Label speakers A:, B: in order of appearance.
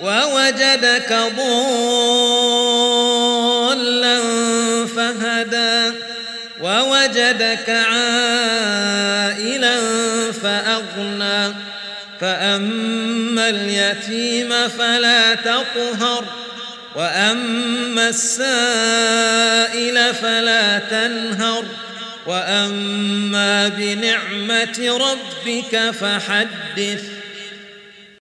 A: ووجدك ضالا فهدى ووجدك عائلا فأغنى. فأما اليتيم فلا تقهر وأما السائل فلا تنهر. وأما بنعمة ربك فحدث.